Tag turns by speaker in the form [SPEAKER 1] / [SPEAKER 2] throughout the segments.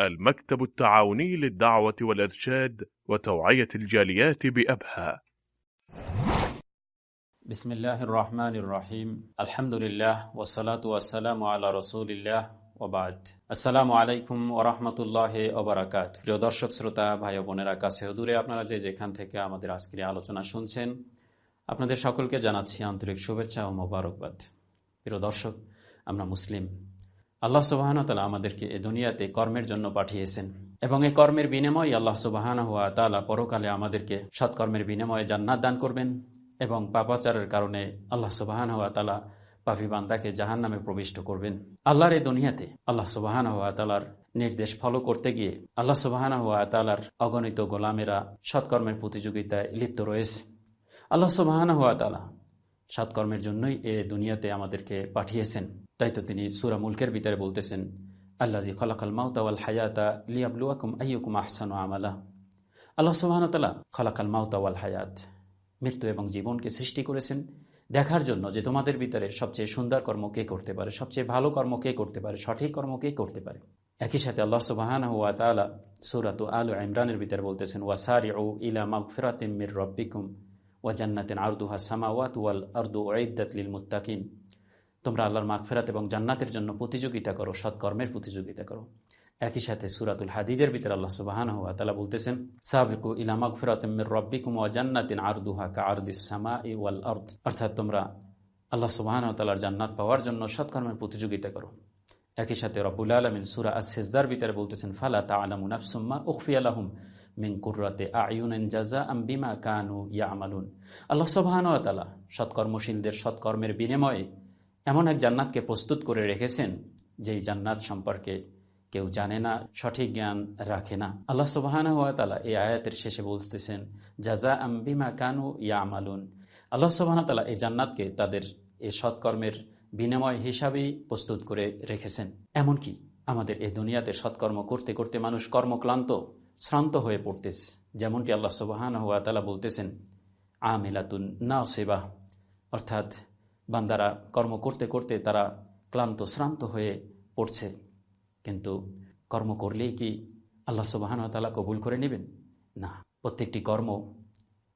[SPEAKER 1] المكتب التعاوني للدعوة والإرشاد وتوعية الجاليات بأبها
[SPEAKER 2] بسم الله الرحمن الرحيم الحمد لله والصلاة والسلام على رسول الله ওবাদ আসসালামু আলাইকুম ওরহমতুল্লাহ ওবরাকাত প্রিয় দর্শক শ্রোতা ভাই বোনেরা কাছে দূরে আপনারা যে যেখান থেকে আমাদের আজকের আলোচনা শুনছেন আপনাদের সকলকে জানাচ্ছি আন্তরিক শুভেচ্ছা ও মোবারকবাদ প্রিয় দর্শক আমরা মুসলিম আল্লাহ সুবাহন তালা আমাদেরকে এ দুনিয়াতে কর্মের জন্য পাঠিয়েছেন এবং এই কর্মের বিনিময়ে আল্লাহ সুবাহান হুয়া তালা পরকালে আমাদেরকে সৎকর্মের বিনিময়ে জান্নাত দান করবেন এবং পাপাচারের কারণে আল্লাহ সুবাহান হুয়া তালা পাফি বান্দাকে জাহান নামে প্রবিষ্ট করবেন। আল্লাহর এ দুনিয়াতে আল্লাহ সুবাহান হুয়া তালার নির্দেশ ফলো করতে গিয়ে আল্লাহ সুবাহান হুয়া তালার অগণিত গোলামেরা সৎকর্মের প্রতিযোগিতায় লিপ্ত রয়েছে। আল্লাহ সুবাহান হুয়া তালা সৎকর্মের জন্যই এ দুনিয়াতে আমাদেরকে পাঠিয়েছেন। তাই তো তিনি সুরা মুলকের ভিতরে বলতেছেন আল্লাজি খলাকাল মাউতাওয়াল হায়াতা লিয়াবলুয়াকুম আইয়ুকুম আহসানু আমালা। আল্লাহ সুবাহতালা খলাকাল মাউতাওয়াল হায়াত, মৃত্যু এবং জীবনকে সৃষ্টি করেছেন। দেখার জন্য যে তোমাদের ভিতরে সবচেয়ে সুন্দর কর্ম কে করতে পারে, সবচেয়ে ভালো কর্ম কে করতে পারে, সঠিক কর্ম কে করতে পারে। একই সাথে আল্লাহ সুবাহান হুয়া তালা সুরাত আল ইমরানের ভিতরে বলতেছেন ওয়াসারি ও ইলা মাগফিরাতিম মির রব্বিকুম। ওয়া জান্নাতিন আরদুহা সামাওয়াত ওয়াল আরদু ওয়াইদাত লিল মুত্তাকিন। তোমরা আল্লাহর মাগফিরাত এবং জান্নাতের জন্য প্রতিযোগিতা করো, সৎকর্মের প্রতিযোগিতা করো। একই সাথে সুরাতুল হাদিদের ভিতরে আল্লাহ সুবাহান হুয়া তালা বলতেছেন, সাবিকু ইলা মাগফিরাতিম মির রব্বিকুম ওয়া জান্নাতিন আরদুহা কা আরদিস সামাই ওয়াল আরদ। অর্থাৎ তোমরা আল্লাহ সুবাহান তালার জান্নাত পাওয়ার জন্য সৎকর্মের প্রতিযোগিতা করো। একই সাথে রবুল আলমিন সুরা আস সেজদার ভিতরে বলতেছেন, ফালা তা আলামুন আফসুম্মা উখফি আলাহুম কুর্রাতে আয়ুনেন জাজা আম বিমা কানু ইয়া আমালুন আল্লাহ সুবাহানুয়াতালা সৎকর্মশীলদের সৎকর্মের বিনিময়ে এমন এক জান্নাতকে প্রস্তুত করে রেখেছেন, যেই জান্নাত সম্পর্কে কেউ জানে না, সঠিক জ্ঞান রাখে না। আল্লাহ সুবাহানা তালা এই আয়াতের শেষে বলতেছেন জাজা আম বিমা কানু ইয়া আমালুন আল্লাহ সুবাহানা এই জান্নাতকে তাদের এই সৎকর্মের বিনিময় হিসাবেই প্রস্তুত করে রেখেছেন। এমনকি আমাদের এই দুনিয়াতে সৎকর্ম করতে করতে মানুষ কর্মক্লান্ত শ্রান্ত হয়ে পড়তেছে। যেমনটি আল্লাহ সুবাহান হুয়া তালা বলতেছেন, আমিলাতুন না সেবা অর্থাৎ বান্দারা কর্ম করতে করতে তারা ক্লান্ত, শ্রান্ত হয়ে পড়ছে। কিন্তু কর্ম করলেই কি আল্লাহ সুবাহান তালা কবুল করে নেবেন? না। প্রত্যেকটি কর্ম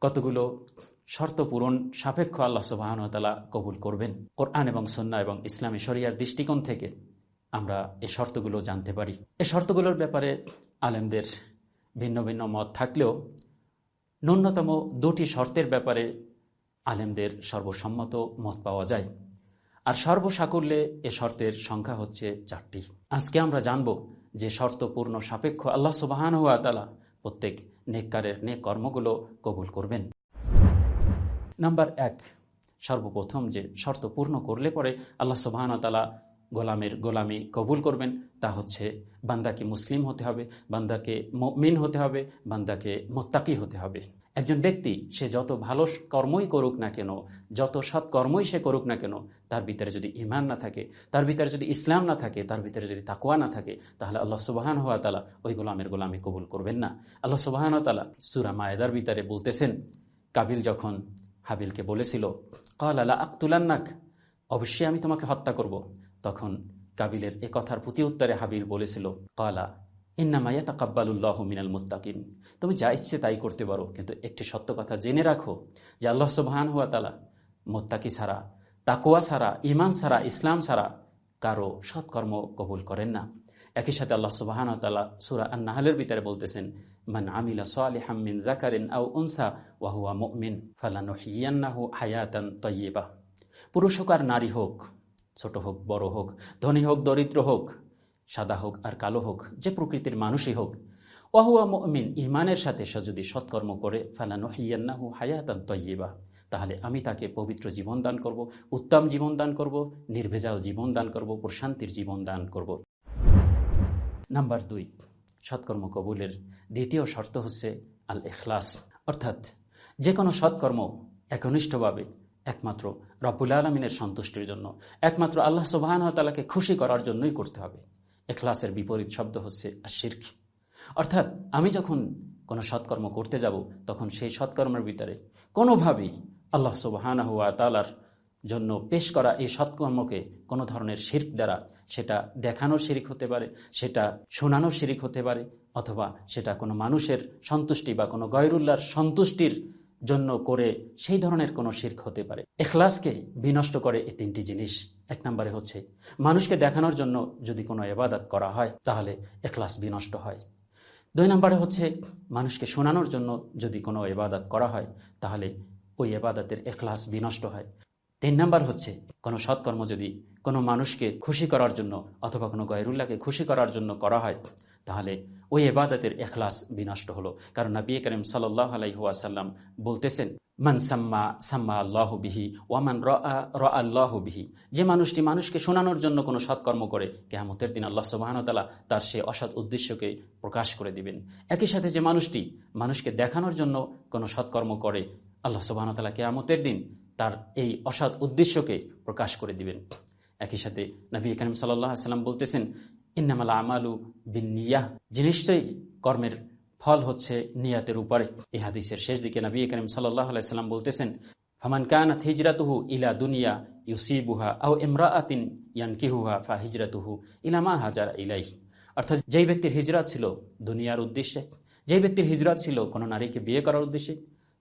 [SPEAKER 2] কতগুলো শর্ত পূরণ, সাপেক্ষ আল্লাহ সুবাহান তালা কবুল করবেন? কোরআন এবং সন্না এবং ইসলামী শরিয়ার দৃষ্টিকোণ থেকে আমরা এই শর্তগুলো জানতে পারি। এই শর্তগুলোর ব্যাপারে আলেমদের ভিন্ন ভিন্ন মত থাকলেও ন্যূনতম দুটি শর্তের ব্যাপারে আলেমদের সর্বসম্মত মত পাওয়া যায়। আর সর্বসাকুল্যে এ শর্তের সংখ্যা হচ্ছে চারটি। আজকে আমরা জানব যে শর্তপূর্ণ সাপেক্ষ আল্লাহ সুবাহান হুয়া তালা প্রত্যেক নেককারের নেক কর্মগুলো কবুল করবেন। নাম্বার এক, সর্বপ্রথম যে শর্ত পূর্ণ করলে পরে আল্লাহ সুবাহান তালা গোলামের গোলামি কবুল করবেন, তা হচ্ছে বান্দাকে মুসলিম হতে হবে, বান্দাকে মিন হতে হবে, বান্দাকে মোত্তাকি হতে হবে। একজন ব্যক্তি, সে যত ভালো কর্মই করুক না কেন, যত সৎ কর্মই সে করুক না কেন, তার ভিতরে যদি ইমান না থাকে, তার ভিতরে যদি ইসলাম না থাকে, তার ভিতরে যদি তাকুয়া না থাকে, তাহলে আল্লাহ সুবাহান হওয়া তালা ওই গোলামের গোলামি কবুল করবেন না। আল্লাহ সুবাহান তালা সুরা মায়েদার ভিতরে বলতেছেন, কাবিল যখন হাবিলকে বলেছিল কল আল্লাহ আক্তুলান্নাক অবশ্যই আমি তোমাকে হত্যা করব। তখন কাবিলের এ কথার প্রতি উত্তরে হাবিল বলেছিল, কালা ইন্নামাইয়া তাকাব্বালুল্লাহ মিনাল মুত্তাকিন। তুমি যা ইচ্ছে তাই করতে পারো, কিন্তু একটি সত্য কথা জেনে রাখো যে আল্লাহ সুবাহান হুয়া তালা মোত্তাকি ছাড়া তাকুয়া ছাড়া ইমান ছাড়া, ইসলাম ছাড়া কারও সৎকর্ম কবুল করেন না। একই সাথে আল্লাহ সুবাহান তালা সুরা আন্নাহালের ভিতরে বলতেছেন, মান আমিলা সালিহাম মিন জাকারিন আউ উনসা ওয়াহুয়া মুমিন, ফালানুহিয়ান্নাহু হায়াতান তয়্যিবা পুরুষ হোক আর নারী হোক ছোট হোক, বড় হোক, ধনী হোক, দরিদ্র হোক, সাদা হোক আর কালো হোক, যে প্রকৃতির মানুষই হোক, ওয়াহুয়া মমিন ইমানের সাথে সে যদি সৎকর্ম করে ফালানো হিয়ান্নাহু হায়াতান তৈবা তাহলে আমি তাকে পবিত্র জীবন দান করব, উত্তম জীবন দান করব, নির্ভেজাল জীবন দান করব, প্রশান্তির জীবন দান করব। নাম্বার দুই, সৎকর্ম কবুলের দ্বিতীয় শর্ত হচ্ছে আল এখলাস অর্থাৎ যে কোনো সৎকর্ম একনিষ্ঠভাবে একমাত্র রব্বুল আলমিনের সন্তুষ্টির জন্য। একমাত্র আল্লাহ সুবাহানতালাকে খুশি করার জন্যই করতে হবে। এখলাসের বিপরীত শব্দ হচ্ছে আশির্ক অর্থাৎ আমি যখন কোনো সৎকর্ম করতে যাব, তখন সেই সৎকর্মের ভিতরে কোনোভাবেই আল্লাহ সুবাহানা হুয়া তালার জন্য পেশ করা এই সৎকর্মকে কোনো ধরনের শির্ক দ্বারা সেটা দেখানোর শিরিক হতে পারে, সেটা শোনানোর শিরিক হতে পারে, অথবা সেটা কোনো মানুষের সন্তুষ্টি বা কোনো গয়রুল্লাহর সন্তুষ্টির জন্য করে সেই ধরনের কোনো শির্ক হতে পারে। এখলাসকে বিনষ্ট করে এই তিনটি জিনিস। এক নম্বরে হচ্ছে, মানুষকে দেখানোর জন্য যদি কোনো এবাদত করা হয়, তাহলে এখলাস বিনষ্ট হয়। দুই নম্বরে হচ্ছে, মানুষকে শোনানোর জন্য যদি কোনো এবাদত করা হয়, তাহলে ওই এবাদতের এখলাস বিনষ্ট হয়। তিন নাম্বার হচ্ছে, কোনো সৎকর্ম যদি কোনো মানুষকে খুশি করার জন্য অথবা কোনো গয়রুল্লাহকে খুশি করার জন্য করা হয় তাহলে ওই এবাদতের এখলাস বিনষ্ট হলো। কারণ নবী করিম সাল্লাহ আলাইহাসাল্লাম বলতেছেন, মান সাম্মা সাম্মা আল্লাহ বিহি ওয়ামান র আল্লাহ বিহি। যে মানুষটি মানুষকে শোনানোর জন্য কোনো সৎকর্ম করে, কেয়ামতের দিন আল্লাহ সুবাহনতালা তার সে অসৎ উদ্দেশ্যকে প্রকাশ করে দিবেন। একই সাথে যে মানুষটি মানুষকে দেখানোর জন্য কোনো সৎকর্ম করে, আল্লাহ সুবাহনতালা কেয়ামতের দিন তার এই অসৎ উদ্দেশ্যকে প্রকাশ করে দিবেন। একই সাথে নবী করিম সাল্লাহ সাল্লাম বলতেছেন ইন্নামাল আমালু বিন নিয়াহ যে নিশ্চয়ই কর্মের ফল হচ্ছে নিয়াতের উপরে। এই হাদিসের শেষ দিকে নবী করিম সাল্লাহ আলাইসাল্লাম বলতেছেন, ফামান কানাত হিজরাতুহু ইলা দুনিয়া ইউসিবুহা আও ইমরাআতিন ইয়ানকিহুহা ফা হিজরাতুহু ইলামা হাজার ইলাই অর্থাৎ যেই ব্যক্তির হিজরাত ছিল দুনিয়ার উদ্দেশ্যে, যেই ব্যক্তির হিজরাত ছিল কোনো নারীকে বিয়ে করার উদ্দেশ্যে,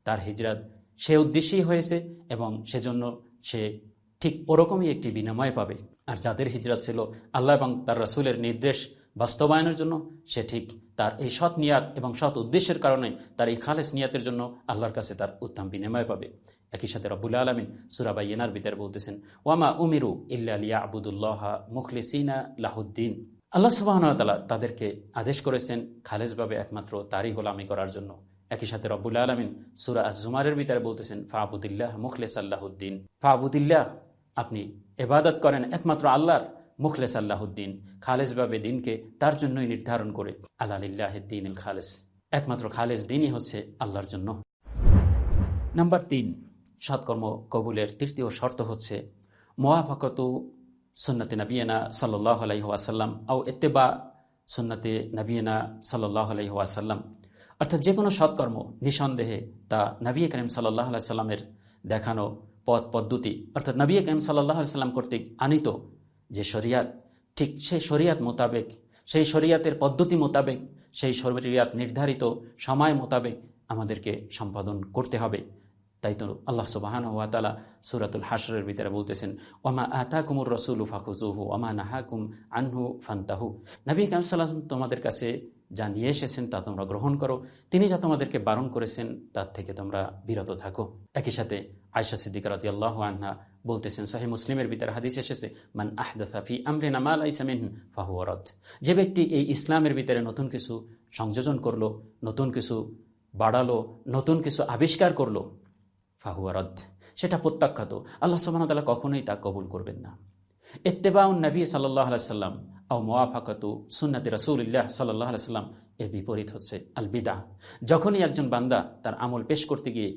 [SPEAKER 2] তার হিজরাত সে উদ্দেশ্যেই হয়েছে এবং সেজন্য সে ঠিক ওরকমই একটি বিনিময় পাবে। আর যাদের হিজরত ছিল আল্লাহ এবং তার রাসুলের নির্দেশ বাস্তবায়নের জন্য, সে ঠিক তার এই সৎ নিয়াত এবং সৎ উদ্দেশ্যের কারণে তার এই খালেস নিয়াতের জন্য আল্লাহর কাছে তার উত্তম বিনিময় পাবে। একই সাথে রব্বুল আলমিন সুরাবাই ইয়েনার বিদার বলতেছেন, ওয়ামা উমিরু ইল্লা আবুদুল্লাহ মুখলিসিনা লাহুদ্দিন। আল্লাহ সুবাহতালা তাদেরকে আদেশ করেছেন খালেজভাবে একমাত্র তারই গোলামি করার জন্য। একই সাথে রব্বুল আলমিন সুরা আজ জুমারের ভিতরে বলতেছেন, ফাবুদুল্লাহ মুখলেস আল্লাহুদ্দিন ফাবুদুল্লাহ আপনি এবাদত করেন একমাত্র আল্লাহর মুখলেস আল্লাহুদ্দিন খালেজভাবে দিনকে তার জন্যই নির্ধারণ করে। আল্লাহ দিন খালেস। একমাত্র খালেজ দিনই হচ্ছে আল্লাহর জন্য। নাম্বার তিন, সৎকর্ম কবুলের তৃতীয় শর্ত হচ্ছে মোয়াফাকত সুন্নতে নবীনা সাল্লাহ আলাইহাসাল্লাম আও এত্তেবা সুন্নতে নবীনা সাল্লাহ আলাইহাসাল্লাম অর্থাৎ যে কোনো সৎকর্ম নিঃসন্দেহে তা নবী করিম সাল্লাহ সাল্লামের দেখানো পথ পদ্ধতি। অর্থাৎ নবী করিম সাল্লাহ সাল্লাম কর্তৃক আনিত যে শরিয়াত, ঠিক সেই শরিয়াত মোতাবেক, সেই শরিয়াতের পদ্ধতি মোতাবেক, সেই শরিয়াত নির্ধারিত সময় মোতাবেক আমাদেরকে সম্পাদন করতে হবে। তাই তো আল্লাহ সুবাহান ওয়াতালা সুরাতুল হাসরের ভিতরে বলতেছেন, ওমা আতা কুমুর রসুল ফাকুজুহু ওমা নাহাকুম আনহু ফান্তাহু। নবী কাম সাল্লাহ তোমাদের কাছে যা নিয়ে এসেছেন তা তোমরা গ্রহণ করো। তিনি যা তোমাদেরকে বারণ করেছেন, তার থেকে তোমরা বিরত থাকো। একই সাথে আয়সা সিদ্দিক রাতি আল্লাহ আহ্না বলতেছেন সাহি মুসলিমের ভিতরে হাদিস এসেছে, মান আহদাসাফি আমরে নামাল আইসামিন ফাহুয়ারত যে ব্যক্তি এই ইসলামের ভিতরে নতুন কিছু সংযোজন করল, নতুন কিছু বাড়ালো, নতুন কিছু আবিষ্কার করল ফাহুয়ারদ সেটা প্রত্যাখ্যাত। আল্লাহ সুবাহতাল্লাহ কখনোই তা কবুল করবেন না। এত্তেবাউন নবী সাল্লাহ আলাইসাল্লাম আও মোয়াফাকাতু সুন্নাতি রসুল্লাহ সাল্লাহ আলাইসাল্লাম এর বিপরীত হচ্ছে আল বিদা যখনই একজন বান্দা তার আমল পেশ করতে গিয়ে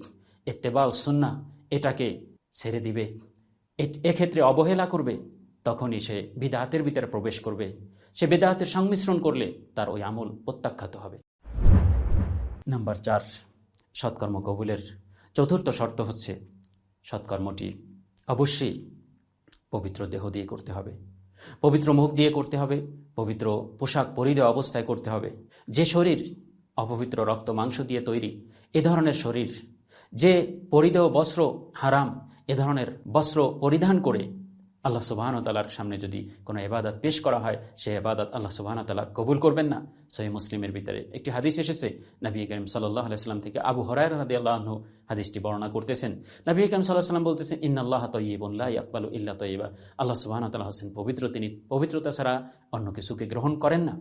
[SPEAKER 2] এত্তেবাউ সুন্না এটাকে ছেড়ে দিবে এক্ষেত্রে অবহেলা করবে, তখনই সে বিদাহাতের ভিতরে প্রবেশ করবে। সে বেদাহাতের সংমিশ্রণ করলে তার ওই আমল প্রত্যাখ্যাত হবে। নাম্বার চার, সৎকর্ম কবুলের চতুর্থ শর্ত হচ্ছে সৎকর্মটি অবশ্যই পবিত্র দেহ দিয়ে করতে হবে। পবিত্র মুখ দিয়ে করতে হবে, পবিত্র পোশাক পরিধেয় অবস্থায় করতে হবে। যে শরীর অপবিত্র রক্ত মাংস দিয়ে তৈরি, এ ধরনের শরীর। যে পরিধেয় বস্ত্র হারাম, এ ধরনের বস্ত্র পরিধান করে আল্লাহ সুবাহতালার সামনে যদি কোনো এবাদত পেশ করা হয়, সে এবাদত আল্লাহ সুবাহতালা কবুল করবেন না। সহি মুসলিমের ভিতরে একটি হাদিস এসেছে, নবী করিম সাল্লাহ আলাইস্লাম থেকে আবু হরাই রাদি আল্লাহ হাদিসটি বর্ণনা করতেছেন। নবী করিম সাল্লাহ সাল্লাম বলতেছেন ইন আল্লাহ তৈবুল্লাহ আকবাল ইল্লা তৈবা আল্লাহ সুবাহতাল্লাহ হোসেন পবিত্র, তিনি পবিত্রতা ছাড়া অন্য কিছুকে গ্রহণ করেন না।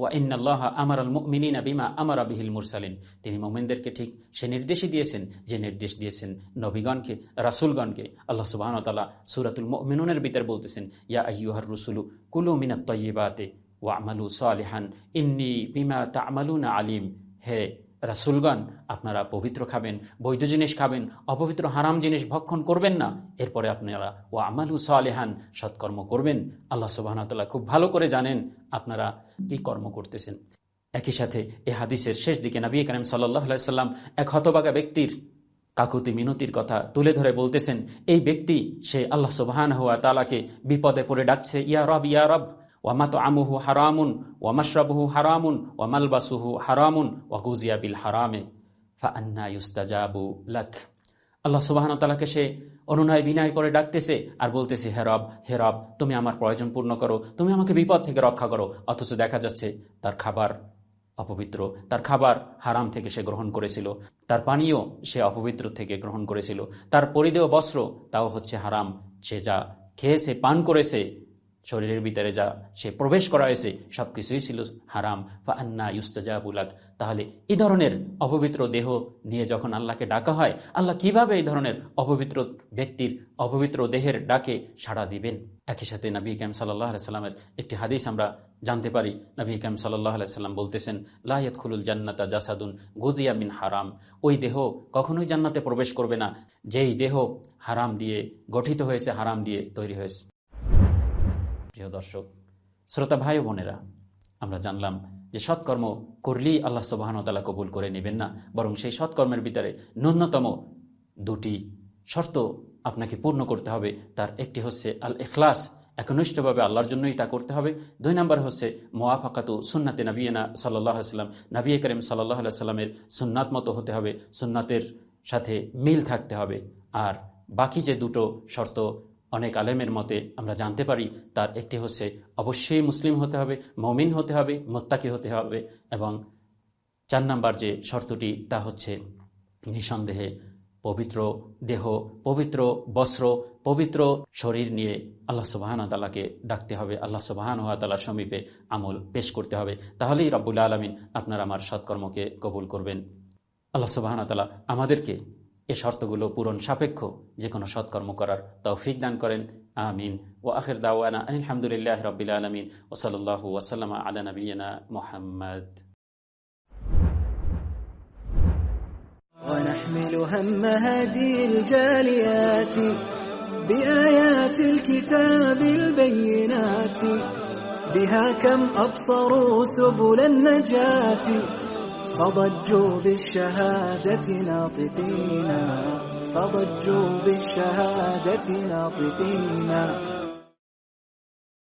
[SPEAKER 2] ওয়াইনাল্লাহ আমার আল মিনা বিমা আমার আবিহিল মুরসালিন। তিনি মোমেনদেরকে ঠিক সে নির্দেশই দিয়েছেন, যে নির্দেশ দিয়েছেন নবীগণকে, রাসুলগণকে। আল্লাহ সুবাহন তালা সুরাতুল মিনুনের ভিতর বলতেছেন, ইয়া আইয়ুহার রসুলু, কুলু মিনাত তৈবাতে ওয়া আমালু সালিহান, ইন্নি বিমা তা আমালুনা আলিম। হে রাসুলগণ, আপনারা পবিত্র খাবেন, বৈধ জিনিস খাবেন, অপবিত্র হারাম জিনিস ভক্ষণ করবেন না। এরপরে আপনারা ও আমালু সালেহান, সৎকর্ম করবেন। আল্লাহ সুবাহতাল্লাহ খুব ভালো করে জানেন আপনারা কি কর্ম করতেছেন। একই সাথে এ হাদিসের শেষ দিকে নবী করিম সাল্লাহ সাল্লাম এক হতবাগা ব্যক্তির কাকুতি মিনতির কথা তুলে ধরে বলতেছেন, এই ব্যক্তি, সে আল্লাহ সুবহান হুয়া তালাকে বিপদে পড়ে ডাকছে, ইয়া রব ইয়া রব। ওয়ামাত আমুহু হারামুন ওয়ামাশরাবহু হারামুন ওয়ামালবাসুহু হারামুন ওয়াগুজিয়া বিল হারামে ফা আন্না ইউস্তাজাবু লাক আল্লাহ সুবাহন সে অনুনয় বিনয় করে ডাকতেছে আর বলতেছে হেরব হেরব তুমি আমার প্রয়োজন পূর্ণ করো, তুমি আমাকে বিপদ থেকে রক্ষা করো, অথচ দেখা যাচ্ছে তার খাবার অপবিত্র, তার খাবার হারাম থেকে সে গ্রহণ করেছিল, তার পানীয় সে অপবিত্র থেকে গ্রহণ করেছিল, তার পরিদেয় বস্ত্র তাও হচ্ছে হারাম, সে যা খেয়েছে, পান করেছে শরীরের ভিতরে যা সে প্রবেশ করা হয়েছে সব কিছুই ছিল হারাম। বা আন্না ইউস্তাজাবুলাক তাহলে এই ধরনের অপবিত্র দেহ নিয়ে যখন আল্লাহকে ডাকা হয়, আল্লাহ কীভাবে এই ধরনের অপবিত্র ব্যক্তির অপবিত্র দেহের ডাকে সাড়া দিবেন? একই সাথে নবী কাম সাল্লাহ সাল্লামের একটি হাদিস আমরা জানতে পারি। নবী কাম সাল্লাহ সাল্লাম বলতেছেন লাহিয়াত খুলুল জান্নাতা জাসাদুন গুজিয়া মিন হারাম। ওই দেহ কখনোই জান্নাতে প্রবেশ করবে না। যেই দেহ হারাম দিয়ে গঠিত হয়েছে, হারাম দিয়ে তৈরি হয়েছে। প্রিয় দর্শক, শ্রোতা ভাই বোনেরা, আমরা জানলাম যে সৎকর্ম করলেই আল্লাহ সুবাহনতালা কবুল করে নেবেন না, বরং সেই সৎকর্মের ভিতরে ন্যূনতম দুটি শর্ত আপনাকে পূর্ণ করতে হবে। তার একটি হচ্ছে আল এখলাস একনিষ্ঠভাবে আল্লাহর জন্যই তা করতে হবে। দুই নম্বর হচ্ছে মোয়াফাকাতু সুন্নাতে নবীনা সাল্লাহ সাল্লাম নবী করিম সাল্লাহ সাল্লামের সুন্নাত মতো হতে হবে, সুন্নাতের সাথে মিল থাকতে হবে। আর বাকি যে দুটো শর্ত অনেক আলেমের মতে আমরা জানতে পারি, তার একটি হচ্ছে অবশ্যই মুসলিম হতে হবে, মমিন হতে হবে, মোত্তাকি হতে হবে এবং চার নাম্বার যে শর্তটি, তা হচ্ছে নিঃসন্দেহে পবিত্র দেহ, পবিত্র বস্ত্র, পবিত্র শরীর নিয়ে আল্লাহ সুবাহান তালাকে ডাকতে হবে, আল্লাহ সুবাহান তালার সমীপে আমল পেশ করতে হবে। তাহলেই রব্বুল আলমিন আপনার আমার সৎকর্মকে কবুল করবেন। আল্লাহ সুবাহান তালা আমাদেরকে এ শর্তগুলো পূরণ সাপেক্ষ যে কোনো সৎকর্ম করার তৌফিক দান করেন আমিন ও আখির দাওয়ানা আলহামদুলিল্লাহ রবিল আলমিন ওসলাল্লাহু ওসালাম আলা নবীনা মোহাম্মদ
[SPEAKER 3] ونحمل هم هذه الجاليات بآيات الكتاب البينات بها كم أبصروا سبل النجاة فضجوا بالشهادة ناطقين. فضجوا بالشهادة ناطقين.